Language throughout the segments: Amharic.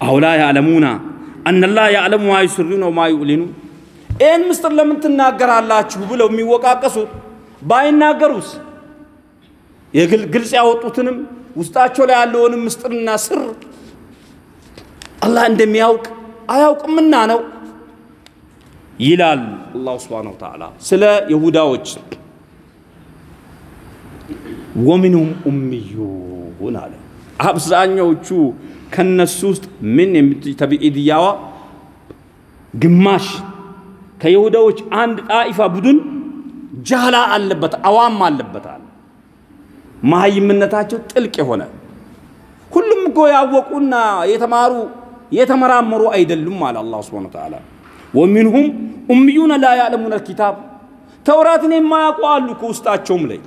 አውላ ያዕለሙና አነላህ ያዕለሙ ማ ዩስሩነ ወማ ዩዕሊኑ። ይህን ምስጢር ለምን ትናገራላችሁ ብለው የሚወቃቀሱት ባይናገሩስ? ግልጽ ያወጡትንም ውስጣቸው ላይ ያለውንም ምስጢርና ስር አላህ እንደሚያውቅ አያውቅምና ነው ይላል አላሁ ስብሓነሁ ወተዓላ። ስለ ይሁዳዎች ወሚንሁም ኡምዩን አለ አብዛኛዎቹ ከነሱ ውስጥ ምን ተቢኢድያዋ ግማሽ ከይሁዳዎች አንድ ጣኢፋ ቡድን ጃህላ አለበት አዋም አለበት አለ። መሀይምነታቸው ጥልቅ የሆነ ሁሉም እኮ ያወቁና የተማሩ የተመራመሩ አይደሉም አለ አላህ ስብሓነሁ ወተዓላ። ወሚንሁም ኡምዩነ ላ ያዕለሙነ ልኪታብ ተውራትን የማያውቁ አሉ እኮ ውስጣቸውም ላይ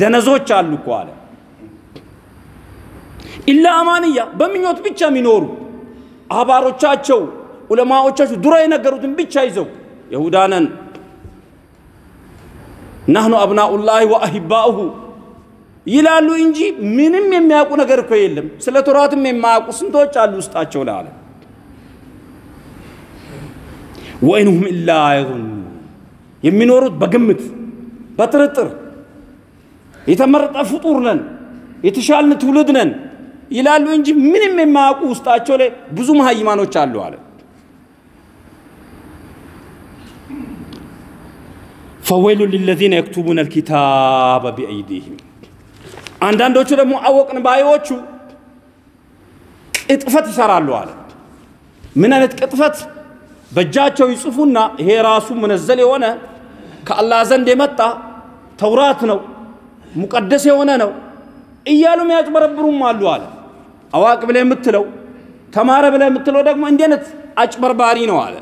ደነዞች አሉ እኮ አለ ኢላ አማንያ በምኞት ብቻ የሚኖሩ አባሮቻቸው ዑለማዎቻቸው ድሮ የነገሩትን ብቻ ይዘው የሁዳነን ናህኑ አብናኡላህ ወአሂባኡሁ ይላሉ እንጂ ምንም የሚያውቁ ነገር እኮ የለም። ስለ ተውራትም የማያውቁ ስንቶች አሉ ውስጣቸው አለ። ወኢንሁም ኢላ የظኑ የሚኖሩት በግምት በጥርጥር የተመረጠ ፍጡር ነን የተሻልን ትውልድ ነን ይላሉ እንጂ ምንም የማያውቁ ውስጣቸው ላይ ብዙ መሀይማኖች አሉ አለ። ፈወይሉ ሊለዚነ የክቱቡነ ልኪታበ ቢአይዲህም አንዳንዶቹ ደግሞ አወቅን ባዮቹ ቅጥፈት ይሰራሉ አለ። ምን አይነት ቅጥፈት? በእጃቸው ይጽፉና ይሄ ራሱ መነዘል የሆነ ከአላህ ዘንድ የመጣ ተውራት ነው ሙቀደስ የሆነ ነው እያሉ የሚያጭበረብሩም አሉ አለ። አዋቅ ብለህ የምትለው ተማረ ብለህ የምትለው ደግሞ እንዲህ አይነት አጭበርባሪ ነው አለ።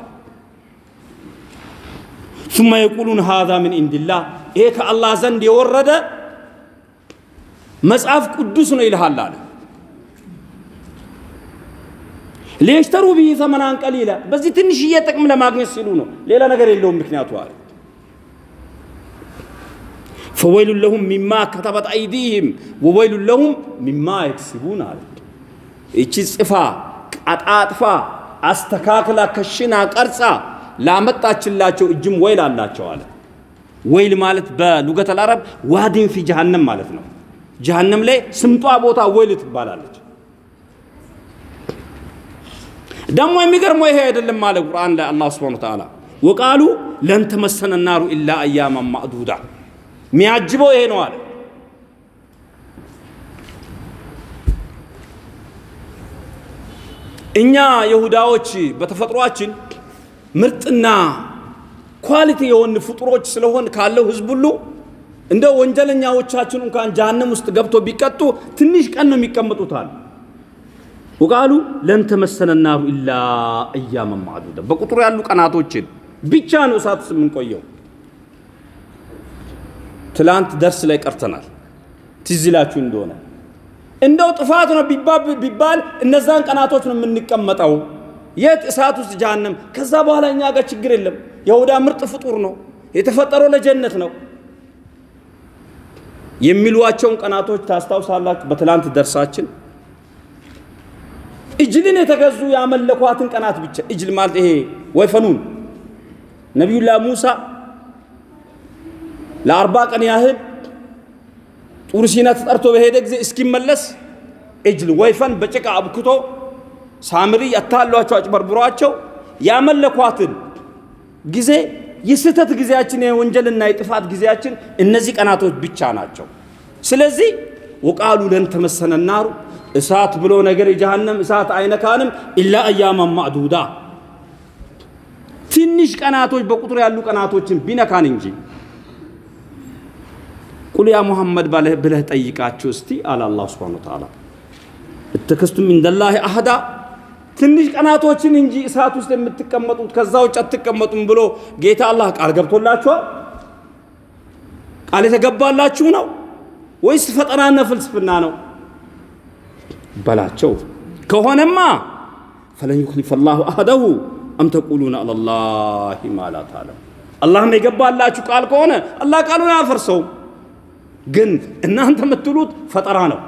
ثم يقولون هذا من عند الله ይሄ ከአላህ ዘንድ የወረደ መጽሐፍ ቅዱስ ነው ይልሃል አለ። ሊየሽተሩ ቢሂ ሰመናን ቀሊላ በዚህ ትንሽዬ ጥቅም ለማግኘት ሲሉ ነው። ሌላ ነገር የለውም ምክንያቱ አለ። ፈወይሉን ለሁም ሚማ ከተበት አይዲህም ወወይሉን ለሁም ሚማ የክስቡን አለ። ይቺ ጽፋ ቀጣጥፋ አስተካክላ ከሽና ቀርጻ ላመጣችላቸው እጅም ወይል አላቸው አለ። ወይል ማለት በሉገት አልአረብ ዋዲን ፊ ጀሃነም ማለት ነው። ጀሃነም ላይ ስምጧ ቦታ ወይል ትባላለች። ደግሞ የሚገርመው ይሄ አይደለም አለ ቁርአን ላይ አላህ سبحانه وتعالى وقالوا لن تمسنا النار إلا أياما معدودة የሚያጅበው ይሄ ነው አለ። እኛ ይሁዳዎች በተፈጥሯችን ምርጥና quality የሆን ፍጡሮች ስለሆን ካለው ህዝብ ሁሉ እንደ ወንጀለኛዎቻችን እንኳን ጀሃነም ውስጥ ገብቶ ቢቀጡ ትንሽ ቀን ነው የሚቀመጡታል። ወቃሉ ለን ተመሰነ ኢላ ማዕዱዳ በቁጥሩ ያሉ ቀናቶችን ብቻ ነው እሳት የምንቆየው። ትላንት ደርስ ላይ ቀርተናል። ትዝ እንደሆነ እንደው ጥፋት ነው ቢባል እነዛን ቀናቶች ነው የምንቀመጠው። የት እሳት ውስጥ ጀሃነም። ከዛ በኋላ እኛ ጋር ችግር የለም። የሁዳ ምርጥ ፍጡር ነው የተፈጠረው ለጀነት ነው የሚሏቸውን ቀናቶች ታስታውሳላችሁ። በትላንት ደርሳችን እጅልን የተገዙ ያመለኳትን ቀናት ብቻ እጅል ማለት ይሄ ወይፈኑን ነቢዩላህ ሙሳ ለአርባ ቀን ያህል ጡር ሲና ተጠርቶ በሄደ ጊዜ እስኪመለስ እጅል ወይፈን በጭቃ አብክቶ ሳምሪ ያታሏቸው አጭበርብሯቸው ያመለኳትን ጊዜ የስህተት ጊዜያችን የወንጀልና የጥፋት ጊዜያችን እነዚህ ቀናቶች ብቻ ናቸው። ስለዚህ ወቃሉ ለን ተመሰነ ናሩ እሳት ብሎ ነገር የጀሃነም እሳት አይነካንም ኢላ አያማን ማዕዱዳ ትንሽ ቀናቶች በቁጥር ያሉ ቀናቶችን ቢነካን እንጂ ቁል ያ ሙሐመድ ብለህ ጠይቃቸው እስቲ አለ አላህ ሱብሓነሁ ወተዓላ እተከስቱም ኢንደላሂ አህዳ ትንሽ ቀናቶችን እንጂ እሳት ውስጥ የምትቀመጡት ከዛ ውጭ አትቀመጡም ብሎ ጌታ አላህ ቃል ገብቶላችኋል? ቃል የተገባላችሁ ነው ወይስ ፈጠራና ፍልስፍና ነው በላቸው። ከሆነማ ፈለን ዩክሊፈ ላሁ አህደሁ አም ተቁሉነ አለላሂ ማ ላ አላህም የገባላችሁ ቃል ከሆነ አላህ ቃሉን አያፈርሰውም። ግን እናንተ የምትሉት ፈጠራ ነው።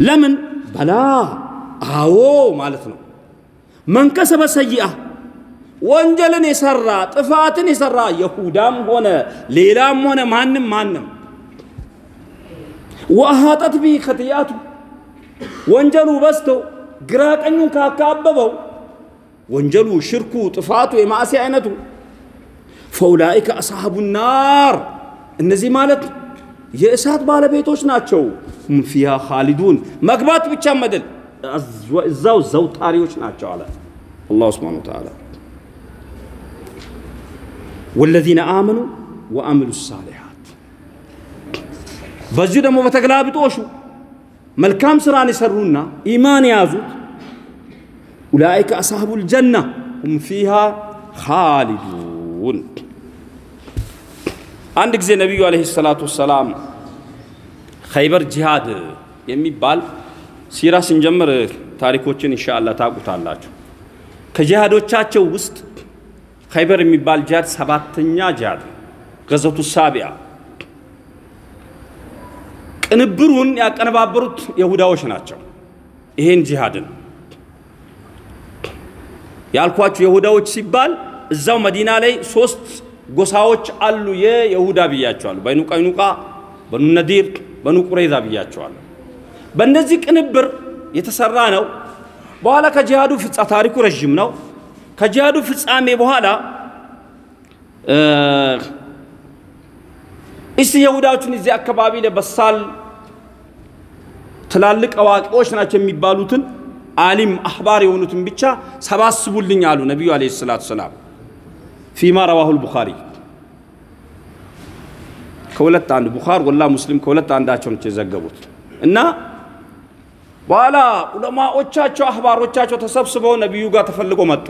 ለምን በላ አዎ ማለት ነው። መንከሰበ ሰይአ ወንጀልን የሰራ ጥፋትን የሰራ የሁዳም ሆነ ሌላም ሆነ ማንም ማንም ወአሃጠት ቢሂ ኸጢአቱ ወንጀሉ በዝቶ ግራ ቀኙን ካካበበው ወንጀሉ፣ ሽርኩ፣ ጥፋቱ፣ የማዕሲ አይነቱ ፈኡላኢከ አስሓቡ ናር እነዚህ ማለት የእሳት ባለቤቶች ናቸው። ሁም ፊሃ ኻሊዱን መግባት ብቻ መደል እዛው ዘውታሪዎች ናቸው አለ አላሁ ስብሓነሁ ወተዓላ። ወለዚነ አመኑ ወአሚሉ ሳሊሓት በዚሁ ደግሞ በተገላብጦሹ መልካም ስራን የሰሩና ኢማን የያዙት ኡላኢከ አስሓቡል ጀና ሁም ፊሃ ኻሊዱን። አንድ ጊዜ ነቢዩ عليه الصلاة والسلام ኸይበር ጂሃድ የሚባል ሲራ ስንጀምር ታሪኮችን إن شاء الله ታውቁታላችሁ። ከጂሃዶቻቸው ውስጥ ኸይበር የሚባል ጂሃድ ሰባተኛ ጂሃድ ገዘቱ ሳቢያ ቅንብሩን ያቀነባበሩት የሁዳዎች ናቸው። ይሄን ጂሃድን ያልኳችሁ የሁዳዎች ሲባል እዛው መዲና ላይ ሶስት ጎሳዎች አሉ። የይሁዳ ብያቸዋለሁ። በኑ ቀይኑቃ፣ በኑ ነዲር፣ በኑ ቁረይዛ ብያቸዋለሁ። በእነዚህ ቅንብር የተሰራ ነው። በኋላ ከጂሃዱ ፍጻ ታሪኩ ረዥም ነው። ከጂሃዱ ፍጻሜ በኋላ እስቲ የሁዳዎችን እዚህ አካባቢ ላይ በሳል ትላልቅ አዋቂዎች ናቸው የሚባሉትን አሊም አህባር የሆኑትን ብቻ ሰባስቡልኝ አሉ ነቢዩ ዓለይሂ ሰላቱ ሰላም ፊማ ረዋሁል ቡኻሪ ከሁለት አንድ ቡኻር ወላ ሙስሊም ከሁለት አንዳቸው ነች የዘገቡት እና በኋላ ዑለማዎቻቸው አህባሮቻቸው ተሰብስበው ነቢዩ ጋር ተፈልጎ መጡ።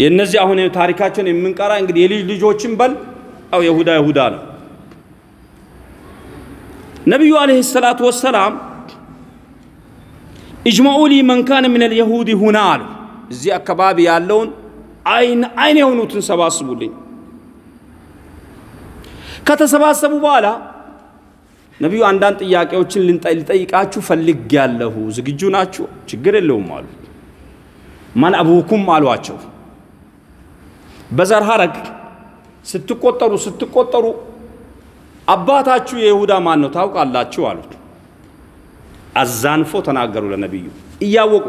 የእነዚህ አሁን ታሪካቸውን የምንቀራ እንግዲህ የልጅ ልጆችን በል አው የሁዳ የሁዳ ነው። ነቢዩ ዓለይሂ ሰላቱ ወሰላም ኢጅመዑ ሊ መን ካነ ሚነል የሁዲ ሁና አሉ። እዚህ አካባቢ ያለውን አይን አይን የሆኑትን ሰባስቡልኝ። ከተሰባሰቡ በኋላ ነቢዩ አንዳንድ ጥያቄዎችን ልጠይቃችሁ ፈልግ ያለሁ ዝግጁ ናችሁ? ችግር የለውም አሉ። ማን አቡኩም አሏቸው። በዘር ሐረግ ስትቆጠሩ ስትቆጠሩ አባታችሁ የይሁዳ ማን ነው ታውቃላችሁ? አሉት። አዛንፎ ተናገሩ ለነቢዩ እያወቁ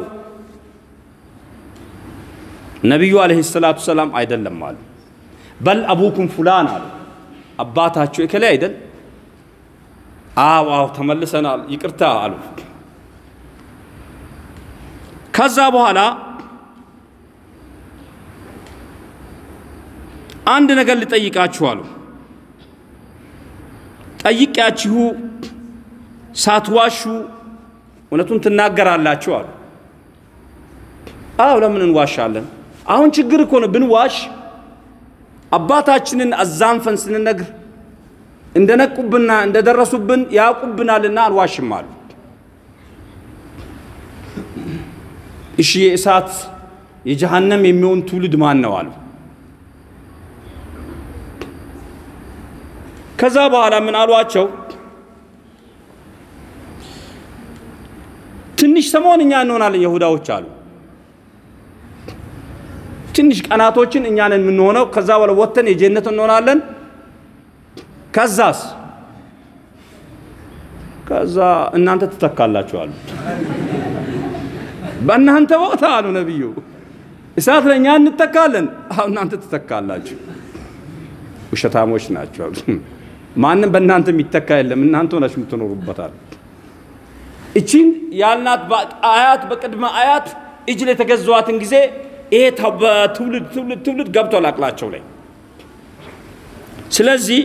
ነቢዩ ዓለይሂ ሰላቱ ሰላም አይደለም አሉ። በል አቡኩም ፉላን አሉ። አባታችሁ የከላይ አይደል? አዎ አዎ ተመልሰናል፣ ይቅርታ አሉ። ከዛ በኋላ አንድ ነገር ልጠይቃችሁ አሉ። ጠይቂያችሁ ሳትዋሹ እውነቱን ትናገራላችሁ አሉ። አዎ ለምን እንዋሻለን? አሁን ችግር እኮ ነው። ብንዋሽ አባታችንን አዛንፈን ስንነግር እንደነቁብና እንደደረሱብን ያውቁብናልና አንዋሽም አሉ። እሺ የእሳት የጀሃነም የሚሆን ትውልድ ማን ነው አሉ። ከዛ በኋላ ምን አሏቸው? ትንሽ ሰሞን እኛ እንሆናለን የሁዳዎች አሉ። ትንሽ ቀናቶችን እኛ ነን የምንሆነው። ከዛ በኋላ ወጥተን የጀነት እንሆናለን። ከዛስ ከዛ እናንተ ትተካላችሁ አሉ። በእናንተ ቦታ አሉ ነቢዩ እሳት ለእኛ እንተካለን፣ እናንተ ትተካላችሁ። ውሸታሞች ናቸው ማንም በእናንተ የሚተካ የለም፣ እናንተ ሆናችሁ የምትኖሩበታል። እቺን ያልናት አያት በቅድመ አያት እጅ የተገዘዋትን ጊዜ ይሄ በትውልድ ትውልድ ትውልድ ገብቷል አቅላቸው ላይ። ስለዚህ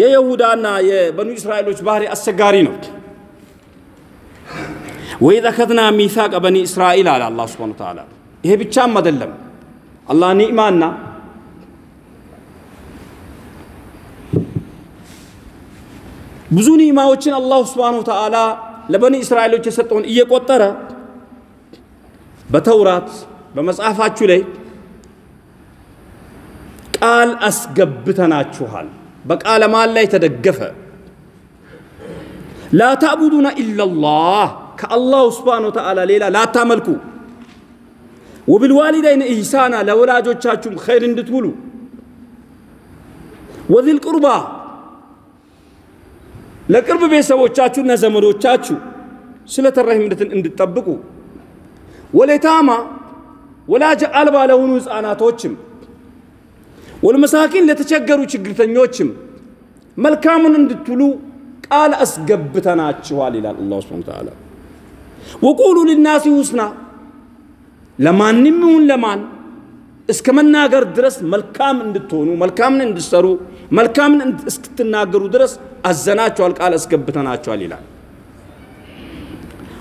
የይሁዳና የበኑ እስራኤሎች ባህሪ አስቸጋሪ ነው። ወኢዝ አኸዝና ሚሳቀ በኒ እስራኤል አለ አላህ ሱብሓነሁ ወተዓላ። ይሄ ብቻም አይደለም አላህ ኒዕማና ብዙ ኒዕማዎችን አላሁ ሱብሓነሁ ወተዓላ ለበኒ እስራኤሎች የሰጠውን እየቆጠረ በተውራት በመጽሐፋችሁ ላይ ቃል አስገብተናችኋል። በቃለ መሃላ ላይ የተደገፈ ላ ታዕቡዱና ኢላላህ ከአላሁ ስብሓነ ወተዓላ ሌላ ላታመልኩ ወብልዋሊደይን ኢሕሳና ለወላጆቻችሁም ኸይር እንድትውሉ ወዚል ቁርባ ለቅርብ ቤተሰቦቻችሁና ዘመዶቻችሁ ስለተ ረሂምነትን እንድትጠብቁ ወሌታማ ወላጅ አልባ ለሆኑ ሕፃናቶችም ወልመሳኪን ለተቸገሩ ችግርተኞችም መልካሙን እንድትውሉ ቃል አስገብተናችኋል ይላል አላሁ ስብሓነ ወተዓላ። ወቁሉ ሊናሲ ሁስና ለማንም ይሁን ለማን እስከ መናገር ድረስ መልካም እንድትሆኑ መልካምን እንድትሰሩ መልካምን እስክትናገሩ ድረስ አዘናቸዋል፣ ቃል አስገብተናቸዋል ይላል።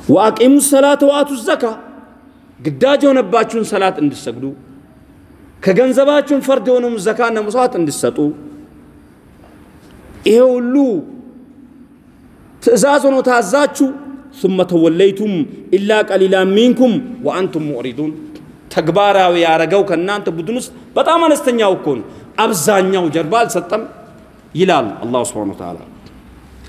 ወአቂሙ ሰላተ ወአቱ ዘካ ግዳጅ የሆነባችሁን ሰላት እንድሰግዱ ከገንዘባችሁን ፈርድ የሆነውን ዘካና መስዋዕት እንድሰጡ ይሄ ሁሉ ትእዛዝ ሆኖ ታዛችሁ ثم ተወለይቱም ኢላ ቀሊላ ሚንኩም ወአንቱም ሙዕሪዱን ተግባራዊ ያረገው ከእናንተ ቡድን ውስጥ በጣም አነስተኛው እኮ ነው። አብዛኛው ጀርባ አልሰጠም ይላል አላሁ ስብሓነሁ ወተዓላ።